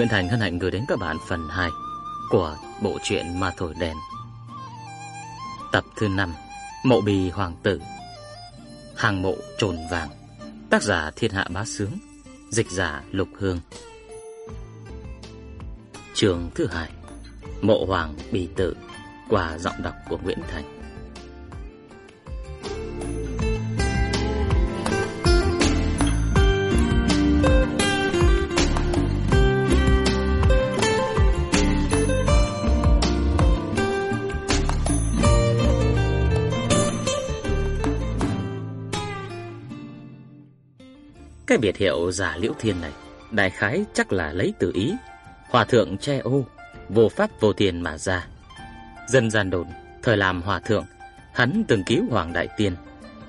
Nguyễn Thành hân hạnh gửi đến các bạn phần 2 của bộ truyện Ma Thổi Đèn. Tập thứ 5 Mộ Bì Hoàng Tử, Hàng mộ trồn vàng. Tác giả Thiên Hạ Bá Sướng, Dịch giả Lục Hương. Trường thứ hai, Mộ Hoàng Bì Tử, Qua giọng đọc của Nguyễn Thành. Cái biệt hiệu giả liễu thiên này, đại khái chắc là lấy từ ý, hòa thượng che ô, vô pháp vô tiền mà ra. Dân gian đồn, thời làm hòa thượng, hắn từng cứu Hoàng Đại Tiên,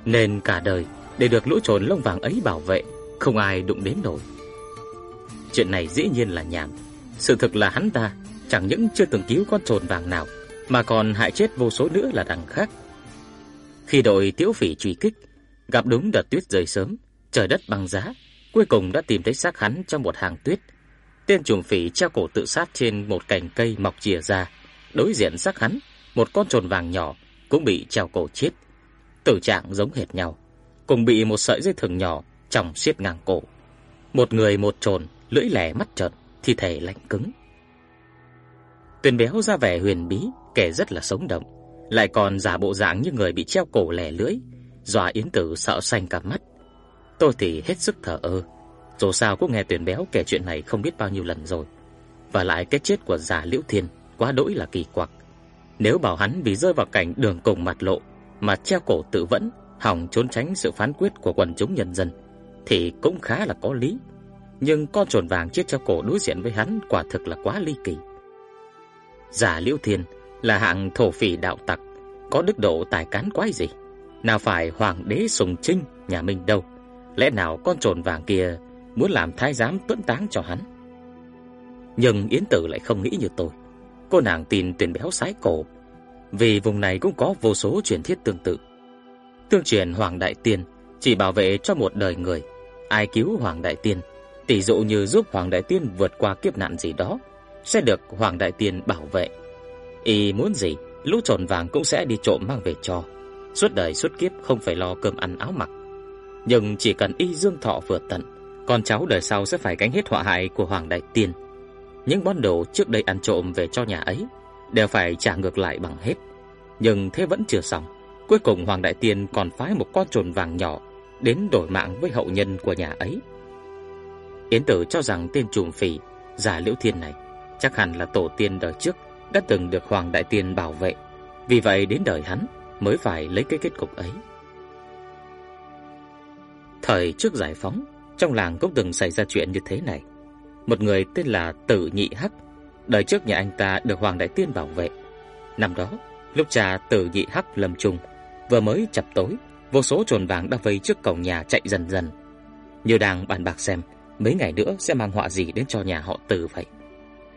nên cả đời để được lũ trồn lông vàng ấy bảo vệ, không ai đụng đến nổi. Chuyện này dĩ nhiên là nhảm, sự thực là hắn ta chẳng những chưa từng cứu con trồn vàng nào, mà còn hại chết vô số nữa là đằng khác. Khi đội tiểu phỉ truy kích, gặp đúng đợt tuyết rơi sớm, trời đất băng giá, cuối cùng đã tìm thấy xác hắn trong một hàng tuyết. Tên trùng phỉ treo cổ tự sát trên một cành cây mọc chìa ra, đối diện xác hắn, một con trồn vàng nhỏ cũng bị treo cổ chết. Tử trạng giống hệt nhau, cùng bị một sợi dây thừng nhỏ chòng xiết ngang cổ. Một người một trồn, lưỡi lẻ mắt trợn, thi thể lạnh cứng. Tuyền béo ra vẻ huyền bí, kẻ rất là sống động, lại còn giả bộ dạng như người bị treo cổ lẻ lưỡi, dọa Yến Tử sợ xanh cả mắt. Tôi thì hết sức thở ơ. Dù sao cũng nghe tuyển Béo kể chuyện này không biết bao nhiêu lần rồi. Và lại cái chết của già Liễu Thiên quá đỗi là kỳ quặc. Nếu bảo hắn vì rơi vào cảnh đường cùng mặt lộ mà treo cổ tự vẫn, hòng trốn tránh sự phán quyết của quần chúng nhân dân thì cũng khá là có lý. Nhưng con trồn vàng chết treo cổ đối diện với hắn quả thực là quá ly kỳ. Giả Liễu Thiên là hạng thổ phỉ đạo tặc, có đức độ tài cán quái gì? Nào phải hoàng đế sùng trinh nhà mình đâu. Lẽ nào con trồn vàng kia muốn làm thái giám tuấn táng cho hắn? Nhưng Yến Tử lại không nghĩ như tôi. Cô nàng tin tuyển béo sái cổ, vì vùng này cũng có vô số truyền thuyết tương tự. Tương truyền Hoàng Đại Tiên chỉ bảo vệ cho một đời người, ai cứu Hoàng Đại Tiên, tỷ dụ như giúp Hoàng Đại Tiên vượt qua kiếp nạn gì đó, sẽ được Hoàng Đại Tiên bảo vệ. Y muốn gì, lũ trồn vàng cũng sẽ đi trộm mang về cho. Suốt đời suốt kiếp không phải lo cơm ăn áo mặc. Nhưng chỉ cần y dương thọ vừa tận, con cháu đời sau sẽ phải gánh hết họa hại của Hoàng Đại Tiên. Những món đồ trước đây ăn trộm về cho nhà ấy đều phải trả ngược lại bằng hết. Nhưng thế vẫn chưa xong, cuối cùng Hoàng Đại Tiên còn phái một con trồn vàng nhỏ đến đổi mạng với hậu nhân của nhà ấy. Yến Tử cho rằng tên trùm phỉ giả Liễu Thiên này chắc hẳn là tổ tiên đời trước đã từng được Hoàng Đại Tiên bảo vệ, vì vậy đến đời hắn mới phải lấy cái kết cục ấy. Thời trước giải phóng, trong làng cũng từng xảy ra chuyện như thế này. Một người tên là Tử Nhị Hắc, đời trước nhà anh ta được Hoàng Đại Tiên bảo vệ. Năm đó, lúc cha Tử Nhị Hắc lâm chung, vừa mới chập tối, vô số trồn vàng đã vây trước cổng nhà chạy dần dần. Như đang bàn bạc xem mấy ngày nữa sẽ mang họa gì đến cho nhà họ Tử vậy.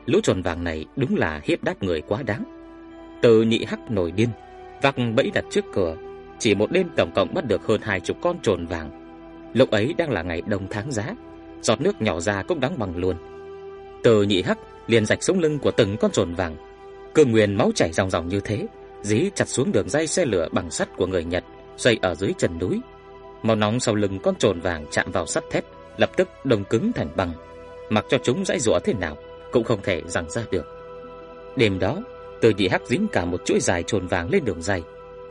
Lũ trồn vàng này đúng là hiếp đáp người quá đáng. Tử Nhị Hắc nổi điên, vác bẫy đặt trước cửa, chỉ một đêm tổng cộng bắt được hơn hai chục con trồn vàng Lúc ấy đang là ngày đông tháng giá, giọt nước nhỏ ra cũng đắng bằng luôn. Từ nhị hắc liền rạch sống lưng của từng con trồn vàng. Cơ nguyên máu chảy ròng ròng như thế, dí chặt xuống đường dây xe lửa bằng sắt của người Nhật, xoay ở dưới chân núi. Màu nóng sau lưng con trồn vàng chạm vào sắt thép, lập tức đông cứng thành băng. Mặc cho chúng dãy giụa thế nào cũng không thể giằng ra được. Đêm đó, Từ Nhị Hắc dính cả một chuỗi dài trồn vàng lên đường dây.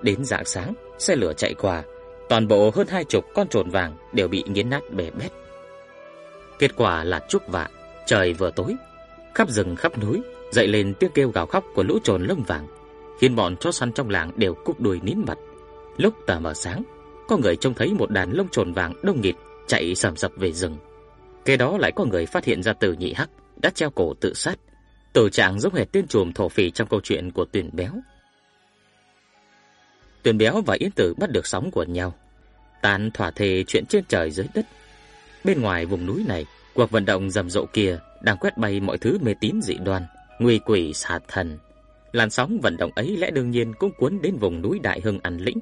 Đến rạng sáng, xe lửa chạy qua, toàn bộ hơn hai chục con trồn vàng đều bị nghiến nát bể bét. Kết quả là chúc vạ, trời vừa tối, khắp rừng khắp núi dậy lên tiếng kêu gào khóc của lũ trồn lông vàng, khiến bọn chó săn trong làng đều cúp đuôi nín mặt. Lúc tờ mờ sáng, có người trông thấy một đàn lông trồn vàng đông nghịt chạy sầm sập về rừng. Kế đó lại có người phát hiện ra Từ Nhị Hắc đã treo cổ tự sát. Tử trạng giống hệt tên trùm thổ phỉ trong câu chuyện của Tuyển Béo. Tuyển Béo và Yến Tử bắt được sóng của nhau, tán thỏa thề chuyện trên trời dưới đất. Bên ngoài vùng núi này, cuộc vận động rầm rộ kia đang quét bay mọi thứ mê tín dị đoan, nguy quỷ xà thần. Làn sóng vận động ấy lẽ đương nhiên cũng cuốn đến vùng núi Đại Hưng ăn Lĩnh.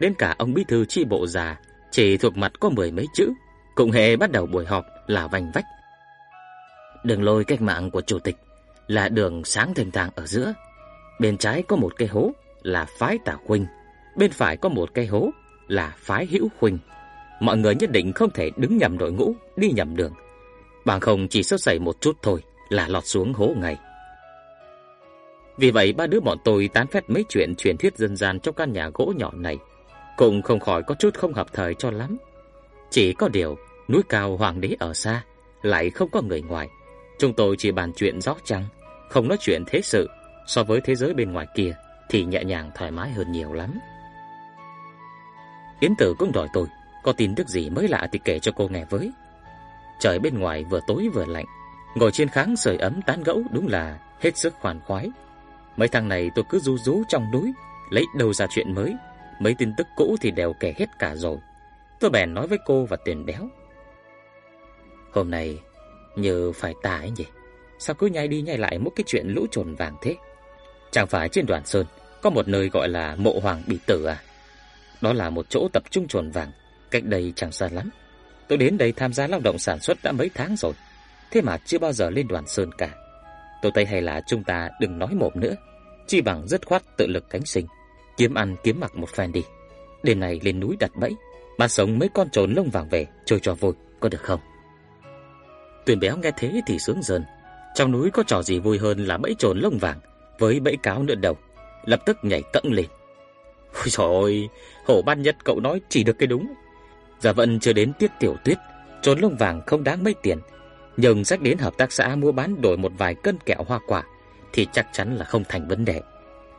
Đến cả ông bí thư chi bộ già, chỉ thuộc mặt có mười mấy chữ, cũng hề bắt đầu buổi họp là vành vách. Đường lôi cách mạng của chủ tịch là đường sáng thềm thang ở giữa. Bên trái có một cây hố là phái Tả Huynh, bên phải có một cây hố là phái Hữu Khuynh. Mọi người nhất định không thể đứng nhầm đội ngũ, đi nhầm đường. Bằng không chỉ sơ sẩy một chút thôi là lọt xuống hố ngay. Vì vậy ba đứa bọn tôi tán phét mấy chuyện truyền thuyết dân gian trong căn nhà gỗ nhỏ này, cũng không khỏi có chút không hợp thời cho lắm. Chỉ có điều, núi cao hoàng đế ở xa, lại không có người ngoài. Chúng tôi chỉ bàn chuyện gió trăng, không nói chuyện thế sự, so với thế giới bên ngoài kia thì nhẹ nhàng thoải mái hơn nhiều lắm. Yến Tử cũng đòi tôi, có tin tức gì mới lạ thì kể cho cô nghe với. Trời bên ngoài vừa tối vừa lạnh, ngồi trên kháng sưởi ấm tán gẫu đúng là hết sức khoan khoái. Mấy thằng này tôi cứ rú rú trong núi, lấy đâu ra chuyện mới, mấy tin tức cũ thì đều kể hết cả rồi. Tôi bèn nói với cô và Tiền Béo. Hôm nay như phải tả ấy nhỉ? Sao cứ nhai đi nhai lại một cái chuyện lũ trồn vàng thế? Chẳng phải trên Đoàn Sơn có một nơi gọi là Mộ Hoàng Bị Tử à? Đó là một chỗ tập trung trồn vàng, cách đây chẳng xa lắm. Tôi đến đây tham gia lao động sản xuất đã mấy tháng rồi, thế mà chưa bao giờ lên Đoàn Sơn cả. Tôi thấy hay là chúng ta đừng nói mồm nữa, chi bằng dứt khoát tự lực cánh sinh, kiếm ăn kiếm mặc một phen đi. Đêm này lên núi đặt bẫy, mà sống mấy con trồn lông vàng về chơi trò vui, có được không? Tuyền béo nghe thế thì sướng dần. Trong núi có trò gì vui hơn là bẫy trồn lông vàng với bẫy cáo nữa đầu Lập tức nhảy cẫng lên. Ôi trời ơi, hổ ban nhất cậu nói chỉ được cái đúng. Giả vận chưa đến tiết tiểu tuyết, trốn lông vàng không đáng mấy tiền. Nhưng sách đến hợp tác xã mua bán đổi một vài cân kẹo hoa quả thì chắc chắn là không thành vấn đề.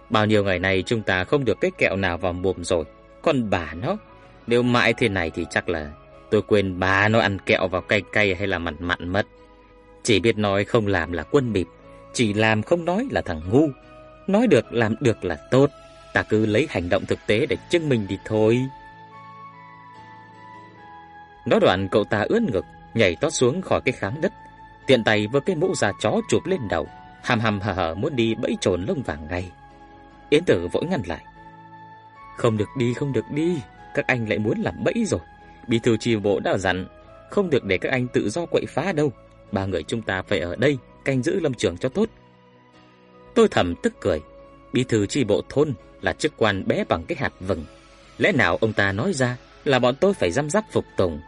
Bao nhiêu ngày nay chúng ta không được cái kẹo nào vào mồm rồi, còn bà nó, nếu mãi thế này thì chắc là tôi quên bà nó ăn kẹo vào cay cay hay là mặn mặn mất. Chỉ biết nói không làm là quân bịp, chỉ làm không nói là thằng ngu. Nói được làm được là tốt, ta cứ lấy hành động thực tế để chứng minh đi thôi. Nói đoạn cậu ta ướn ngực, nhảy tót xuống khỏi cái kháng đất, tiện tay vơ cái mũ da chó chụp lên đầu, hàm hàm hờ hờ muốn đi bẫy trồn lông vàng ngay. Yến Tử vội ngăn lại. Không được đi, không được đi, các anh lại muốn làm bẫy rồi. Bí thư chi bộ đã dặn, không được để các anh tự do quậy phá đâu. Ba người chúng ta phải ở đây canh giữ lâm trường cho tốt. Tôi thầm tức cười, bí thư chi bộ thôn là chức quan bé bằng cái hạt vừng. Lẽ nào ông ta nói ra là bọn tôi phải răm rắp phục tùng.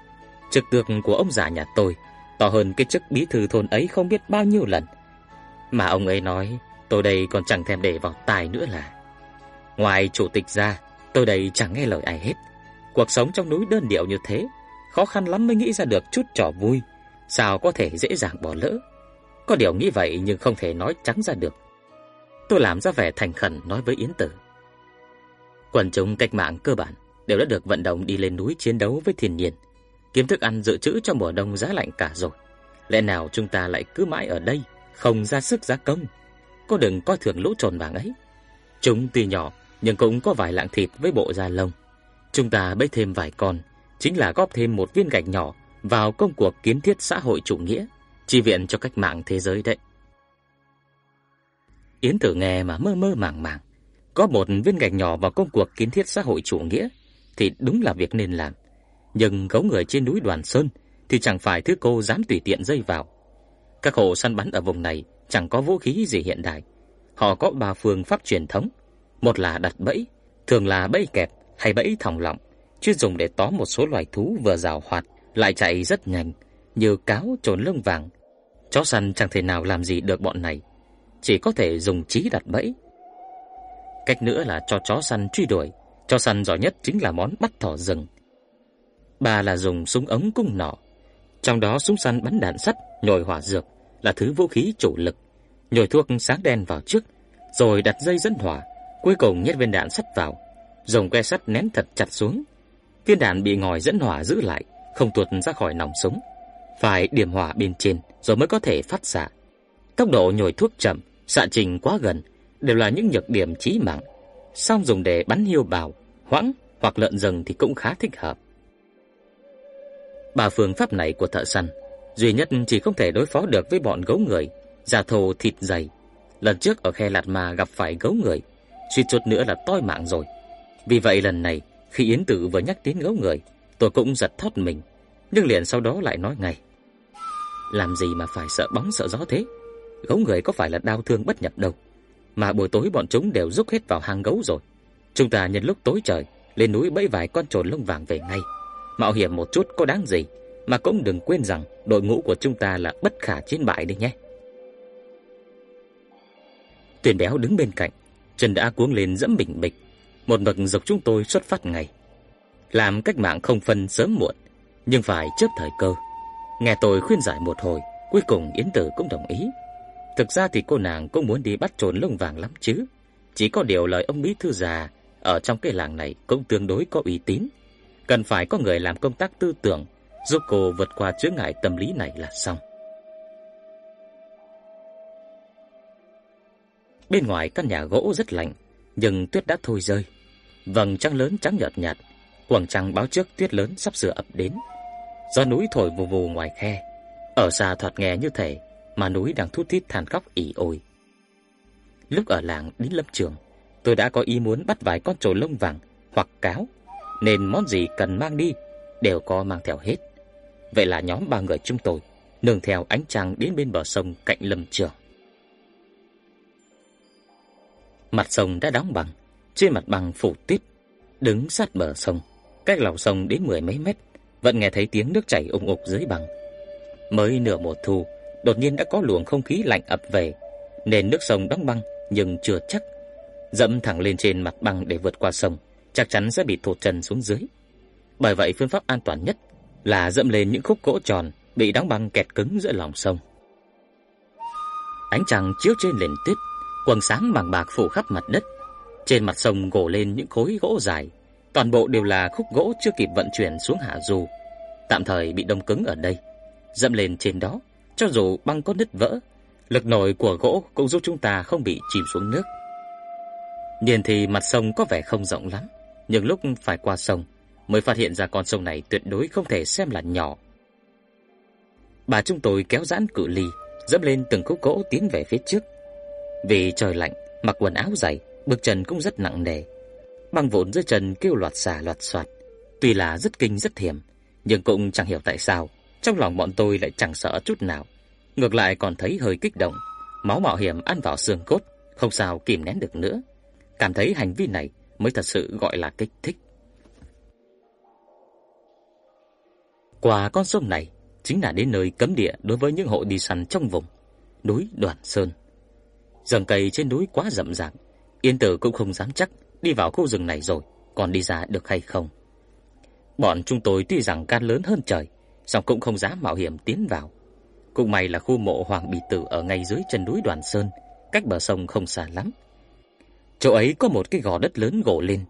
Chức tước của ông già nhà tôi to hơn cái chức bí thư thôn ấy không biết bao nhiêu lần. Mà ông ấy nói, tôi đây còn chẳng thèm để vào tài nữa là. Ngoài chủ tịch ra, tôi đây chẳng nghe lời ai hết. Cuộc sống trong núi đơn điệu như thế, khó khăn lắm mới nghĩ ra được chút trò vui, sao có thể dễ dàng bỏ lỡ. Có điều nghĩ vậy nhưng không thể nói trắng ra được. Tôi làm ra vẻ thành khẩn nói với Yến Tử. Quần chúng cách mạng cơ bản đều đã được vận động đi lên núi chiến đấu với thiên nhiên, kiếm thức ăn dự trữ cho mùa đông giá lạnh cả rồi. Lẽ nào chúng ta lại cứ mãi ở đây, không ra sức giá công? Có đừng coi thường lũ trồn vàng ấy. Chúng tuy nhỏ nhưng cũng có vài lạng thịt với bộ da lông. Chúng ta bấy thêm vài con, chính là góp thêm một viên gạch nhỏ vào công cuộc kiến thiết xã hội chủ nghĩa, chi viện cho cách mạng thế giới đấy. Yến Tử nghe mà mơ mơ màng màng, có một viên gạch nhỏ vào công cuộc kiến thiết xã hội chủ nghĩa thì đúng là việc nên làm. Nhưng gấu người trên núi Đoàn Sơn thì chẳng phải thứ cô dám tùy tiện dây vào. Các hộ săn bắn ở vùng này chẳng có vũ khí gì hiện đại. Họ có ba phương pháp truyền thống, một là đặt bẫy, thường là bẫy kẹp hay bẫy thòng lọng, chuyên dùng để tóm một số loài thú vừa giàu hoạt lại chạy rất nhanh, như cáo trồn lông vàng. Chó săn chẳng thể nào làm gì được bọn này, chỉ có thể dùng trí đặt bẫy. Cách nữa là cho chó săn truy đuổi, cho săn giỏi nhất chính là món bắt thỏ rừng. Ba là dùng súng ống cung nỏ, trong đó súng săn bắn đạn sắt, nhồi hỏa dược là thứ vũ khí chủ lực. Nhồi thuốc sáng đen vào trước, rồi đặt dây dẫn hỏa, cuối cùng nhét viên đạn sắt vào, dùng que sắt nén thật chặt xuống. Viên đạn bị ngòi dẫn hỏa giữ lại, không tuột ra khỏi nòng súng. Phải điểm hỏa bên trên rồi mới có thể phát xạ. Tốc độ nhồi thuốc chậm, xạ trình quá gần đều là những nhược điểm chí mạng. Song dùng để bắn hiêu bào, hoãng hoặc lợn rừng thì cũng khá thích hợp. Ba phương pháp này của thợ săn duy nhất chỉ không thể đối phó được với bọn gấu người, da thô thịt dày. Lần trước ở khe Lạt Ma gặp phải gấu người, suýt chút nữa là toi mạng rồi. Vì vậy lần này, khi Yến Tử vừa nhắc đến gấu người, tôi cũng giật thót mình, nhưng liền sau đó lại nói ngay. làm gì mà phải sợ bóng sợ gió thế? Gấu người có phải là đau thương bất nhập đâu. Mà buổi tối bọn chúng đều rúc hết vào hang gấu rồi. Chúng ta nhân lúc tối trời lên núi bẫy vài con trồn lông vàng về ngay. Mạo hiểm một chút có đáng gì, mà cũng đừng quên rằng đội ngũ của chúng ta là bất khả chiến bại đấy nhé. Tuyền béo đứng bên cạnh, chân đã cuống lên dẫm bình bịch, một mực dọc chúng tôi xuất phát ngay. Làm cách mạng không phân sớm muộn, nhưng phải chớp thời cơ. Nghe tôi khuyên giải một hồi, cuối cùng Yến Tử cũng đồng ý. Thực ra thì cô nàng cũng muốn đi bắt trốn lông vàng lắm chứ. Chỉ có điều lời ông bí thư già ở trong cái làng này cũng tương đối có uy tín, cần phải có người làm công tác tư tưởng giúp cô vượt qua chướng ngại tâm lý này là xong. Bên ngoài căn nhà gỗ rất lạnh, nhưng tuyết đã thôi rơi. Vầng trăng lớn trắng nhợt nhạt, quầng trăng báo trước tuyết lớn sắp sửa ập đến. Gió núi thổi vù vù ngoài khe, ở xa thoạt nghe như thể mà núi đang thút thít than khóc ỉ ôi. Lúc ở làng đến lâm trường, tôi đã có ý muốn bắt vài con trồi lông vàng hoặc cáo, nên món gì cần mang đi đều có mang theo hết. Vậy là nhóm ba người chúng tôi nương theo ánh trăng đến bên bờ sông cạnh lâm trường. Mặt sông đã đóng bằng, trên mặt bằng phủ tuyết, đứng sát bờ sông, cách lòng sông đến mười mấy mét, vẫn nghe thấy tiếng nước chảy ùng ục dưới bằng. Mới nửa mùa thu, đột nhiên đã có luồng không khí lạnh ập về, nên nước sông đóng băng nhưng chưa chắc. Dẫm thẳng lên trên mặt băng để vượt qua sông, chắc chắn sẽ bị thụt chân xuống dưới. Bởi vậy phương pháp an toàn nhất là dẫm lên những khúc gỗ tròn bị đóng băng kẹt cứng giữa lòng sông. Ánh trăng chiếu trên nền tuyết, quầng sáng bằng bạc phủ khắp mặt đất. Trên mặt sông gồ lên những khối gỗ dài, toàn bộ đều là khúc gỗ chưa kịp vận chuyển xuống hạ du, tạm thời bị đông cứng ở đây. Dẫm lên trên đó, cho dù băng có nứt vỡ, lực nổi của gỗ cũng giúp chúng ta không bị chìm xuống nước. Nhìn thì mặt sông có vẻ không rộng lắm, nhưng lúc phải qua sông mới phát hiện ra con sông này tuyệt đối không thể xem là nhỏ. Bà chúng tôi kéo giãn cự ly, dẫm lên từng khúc gỗ tiến về phía trước. Vì trời lạnh, mặc quần áo dày, bước chân cũng rất nặng nề. Băng vụn dưới chân kêu loạt xà loạt xoạt, tuy là rất kinh rất hiểm, nhưng cũng chẳng hiểu tại sao, trong lòng bọn tôi lại chẳng sợ chút nào, ngược lại còn thấy hơi kích động, máu mạo hiểm ăn vào xương cốt, không sao kìm nén được nữa. Cảm thấy hành vi này mới thật sự gọi là kích thích. Qua con sông này chính là đến nơi cấm địa đối với những hộ đi săn trong vùng núi Đoàn Sơn. Rừng cây trên núi quá rậm rạp, Yên Tử cũng không dám chắc đi vào khu rừng này rồi còn đi ra được hay không. Bọn chúng tôi tuy rằng can lớn hơn trời, song cũng không dám mạo hiểm tiến vào. Cũng may là khu mộ Hoàng Bì Tử ở ngay dưới chân núi Đoàn Sơn, cách bờ sông không xa lắm. Chỗ ấy có một cái gò đất lớn gồ lên,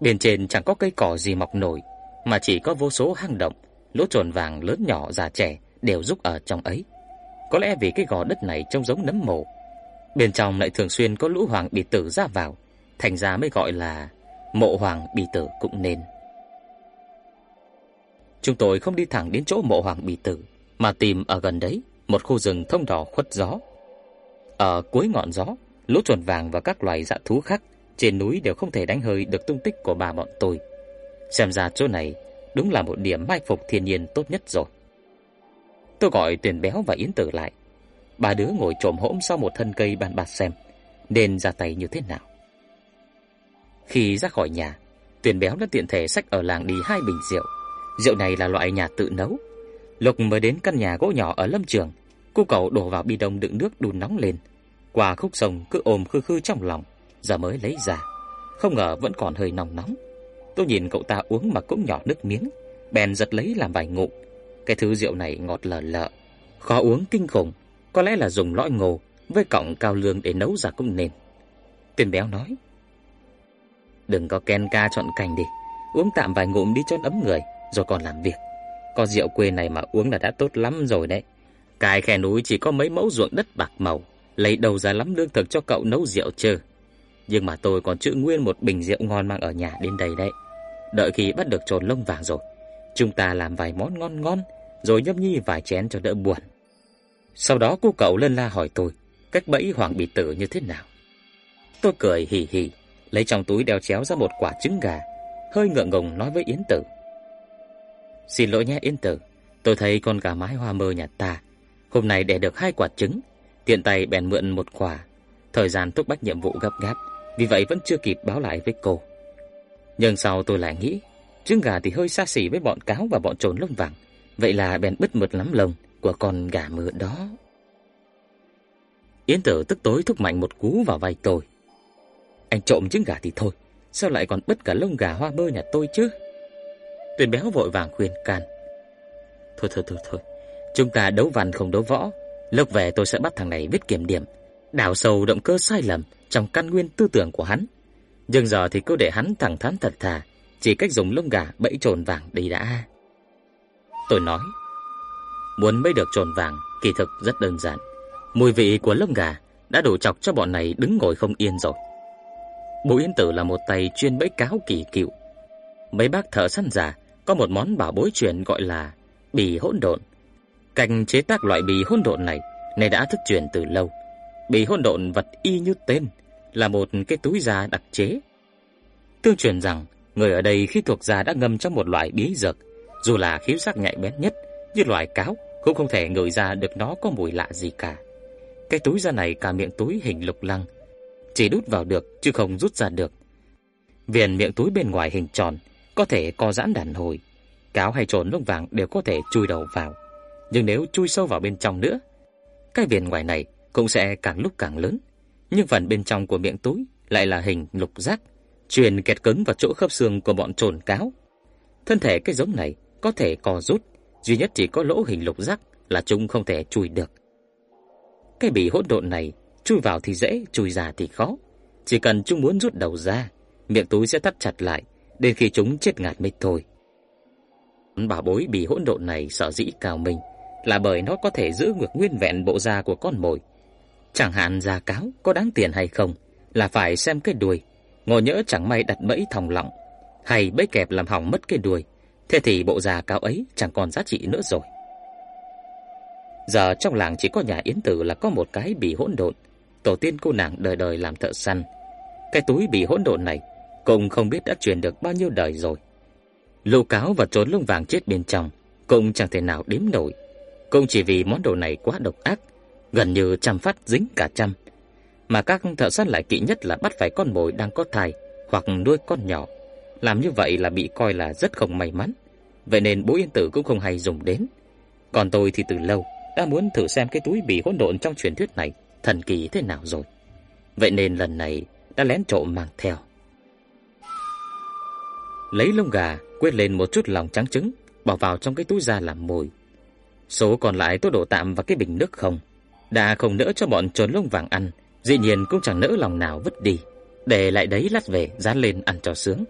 bên trên chẳng có cây cỏ gì mọc nổi, mà chỉ có vô số hang động, lỗ tròn vàng lớn nhỏ già trẻ đều rúc ở trong ấy. Có lẽ vì cái gò đất này trông giống nấm mồ, bên trong lại thường xuyên có lũ hoàng bì tử ra vào, thành ra mới gọi là mộ hoàng bì tử cũng nên. Chúng tôi không đi thẳng đến chỗ mộ hoàng bị tử, mà tìm ở gần đấy một khu rừng thông đỏ khuất gió. Ở cuối ngọn gió, lũ chuồn vàng và các loài dã thú khác trên núi đều không thể đánh hơi được tung tích của bà bọn tôi. Xem ra chỗ này đúng là một điểm mai phục thiên nhiên tốt nhất rồi. Tôi gọi Tuyền Béo và Yến Tử lại. Ba đứa ngồi trộm hỗn sau một thân cây bàn bạc xem nên ra tay như thế nào. Khi ra khỏi nhà, Tuyền Béo đã tiện thể xách ở làng đi hai bình rượu. Rượu này là loại nhà tự nấu. Lục mới đến căn nhà gỗ nhỏ ở lâm trường, cô cậu đổ vào bi đông đựng nước đun nóng lên. Qua khúc sông cứ ôm khư khư trong lòng, giờ mới lấy ra. Không ngờ vẫn còn hơi nóng nóng. Tôi nhìn cậu ta uống mà cũng nhỏ nước miếng, bèn giật lấy làm vài ngụm. Cái thứ rượu này ngọt lờ lợ, khó uống kinh khủng, có lẽ là dùng lõi ngô với cọng cao lương để nấu ra cũng nên. Tiền béo nói: "Đừng có ken ca chọn cành đi, uống tạm vài ngụm đi cho ấm người, rồi còn làm việc. Có rượu quê này mà uống là đã tốt lắm rồi đấy. Cái khe núi chỉ có mấy mẫu ruộng đất bạc màu, lấy đầu ra lắm lương thực cho cậu nấu rượu chứ. Nhưng mà tôi còn chữ nguyên một bình rượu ngon mang ở nhà đến đây đấy. Đợi khi bắt được trồn lông vàng rồi, chúng ta làm vài món ngon ngon, rồi nhâm nhi vài chén cho đỡ buồn. Sau đó cô cậu lên la hỏi tôi, cách bẫy hoàng bị tử như thế nào. Tôi cười hì hì, lấy trong túi đeo chéo ra một quả trứng gà, hơi ngượng ngùng nói với Yến Tử. Xin lỗi nhé Yến Tử, tôi thấy con gà mái hoa mơ nhà ta Hôm nay đẻ được hai quả trứng, tiện tay bèn mượn một quả. Thời gian thúc bách nhiệm vụ gấp gáp, vì vậy vẫn chưa kịp báo lại với cô. Nhưng sau tôi lại nghĩ, trứng gà thì hơi xa xỉ với bọn cáo và bọn trồn lông vàng, vậy là bèn bứt mượt lắm lông của con gà mơ đó. Yến Tử tức tối thúc mạnh một cú vào vai tôi. Anh trộm trứng gà thì thôi, sao lại còn bứt cả lông gà hoa mơ nhà tôi chứ? Tuyền béo vội vàng khuyên can. Thôi thôi thôi thôi, chúng ta đấu văn không đấu võ, lúc về tôi sẽ bắt thằng này viết kiểm điểm, đào sâu động cơ sai lầm trong căn nguyên tư tưởng của hắn. Nhưng giờ thì cứ để hắn thẳng thắn thật thà, chỉ cách dùng lông gà bẫy trồn vàng đi đã. Tôi nói, muốn bẫy được trồn vàng kỳ thực rất đơn giản. Mùi vị của lông gà đã đủ chọc cho bọn này đứng ngồi không yên rồi. Bố Yên Tử là một tay chuyên bẫy cáo kỳ cựu. Mấy bác thợ săn già có một món bảo bối truyền gọi là bì hỗn độn. Cách chế tác loại bì hỗn độn này này đã thất truyền từ lâu. Bì hỗn độn vật y như tên, là một cái túi da đặc chế. Tương truyền rằng người ở đây khi thuộc da đã ngâm trong một loại bí dược, dù là khiếu giác nhạy bén nhất như loài cáo cũng không thể ngửi ra được nó có mùi lạ gì cả. Cái túi da này cả miệng túi hình lục lăng, chỉ đút vào được chứ không rút ra được. Viền miệng túi bên ngoài hình tròn, có thể co giãn đàn hồi. Cáo hay trồn lông vàng đều có thể chui đầu vào. Nhưng nếu chui sâu vào bên trong nữa, cái viền ngoài này cũng sẽ càng lúc càng lớn. Nhưng phần bên trong của miệng túi lại là hình lục giác, truyền kẹt cứng vào chỗ khớp xương của bọn trồn cáo. Thân thể cái giống này có thể co rút, duy nhất chỉ có lỗ hình lục giác là chúng không thể chui được. Cái bị hỗn độn này, chui vào thì dễ, chui ra thì khó. Chỉ cần chúng muốn rút đầu ra, miệng túi sẽ thắt chặt lại, đến khi chúng chết ngạt mới thôi. Bảo bối bị hỗn độn này sợ dĩ cao mình là bởi nó có thể giữ ngược nguyên vẹn bộ da của con mồi. Chẳng hạn da cáo có đáng tiền hay không là phải xem cái đuôi. Ngộ nhỡ chẳng may đặt bẫy thòng lọng hay bẫy kẹp làm hỏng mất cái đuôi, thế thì bộ da cáo ấy chẳng còn giá trị nữa rồi. Giờ trong làng chỉ có nhà Yến Tử là có một cái bị hỗn độn, tổ tiên cô nàng đời đời làm thợ săn. Cái túi bị hỗn độn này cũng không biết đã truyền được bao nhiêu đời rồi. Lô cáo và trốn lông vàng chết bên trong cũng chẳng thể nào đếm nổi, cũng chỉ vì món đồ này quá độc ác, gần như trăm phát dính cả trăm. Mà các thợ săn lại kỵ nhất là bắt phải con mồi đang có thai hoặc nuôi con nhỏ. Làm như vậy là bị coi là rất không may mắn. Vậy nên bố Yên Tử cũng không hay dùng đến. Còn tôi thì từ lâu đã muốn thử xem cái túi bị hỗn độn trong truyền thuyết này thần kỳ thế nào rồi. Vậy nên lần này đã lén trộm mang theo. Lấy lông gà, quét lên một chút lòng trắng trứng, bỏ vào trong cái túi da làm mồi. Số còn lại tôi đổ tạm vào cái bình nước không. Đã không nỡ cho bọn trốn lông vàng ăn, dĩ nhiên cũng chẳng nỡ lòng nào vứt đi, để lại đấy lát về dán lên ăn cho sướng.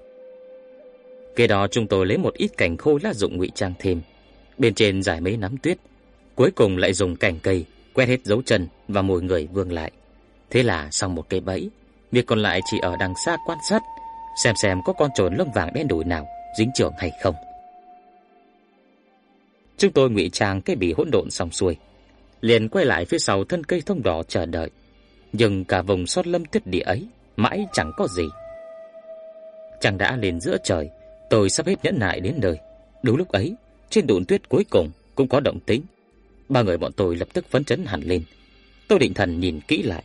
Kế đó chúng tôi lấy một ít cành khô lá dụng ngụy trang thêm, bên trên giải mấy nắm tuyết, cuối cùng lại dùng cành cây quét hết dấu chân và mồi người vương lại. Thế là xong một cái bẫy, việc còn lại chỉ ở đằng xa quan sát, xem xem có con trồn lông vàng đen đủi nào dính trưởng hay không. Chúng tôi ngụy trang cái bị hỗn độn xong xuôi, liền quay lại phía sau thân cây thông đỏ chờ đợi. Nhưng cả vùng sót lâm tuyết địa ấy mãi chẳng có gì. Chẳng đã lên giữa trời, tôi sắp hết nhẫn nại đến nơi. Đúng lúc ấy, trên đụn tuyết cuối cùng cũng có động tĩnh. Ba người bọn tôi lập tức phấn chấn hẳn lên. Tôi định thần nhìn kỹ lại,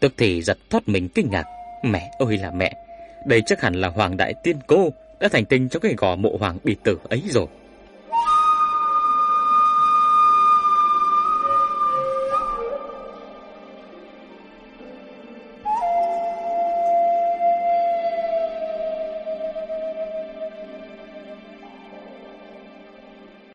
tức thì giật thoát mình kinh ngạc. Mẹ ơi là mẹ, đây chắc hẳn là Hoàng Đại Tiên Cô đã thành tinh trong cái gò mộ hoàng bị tử ấy rồi.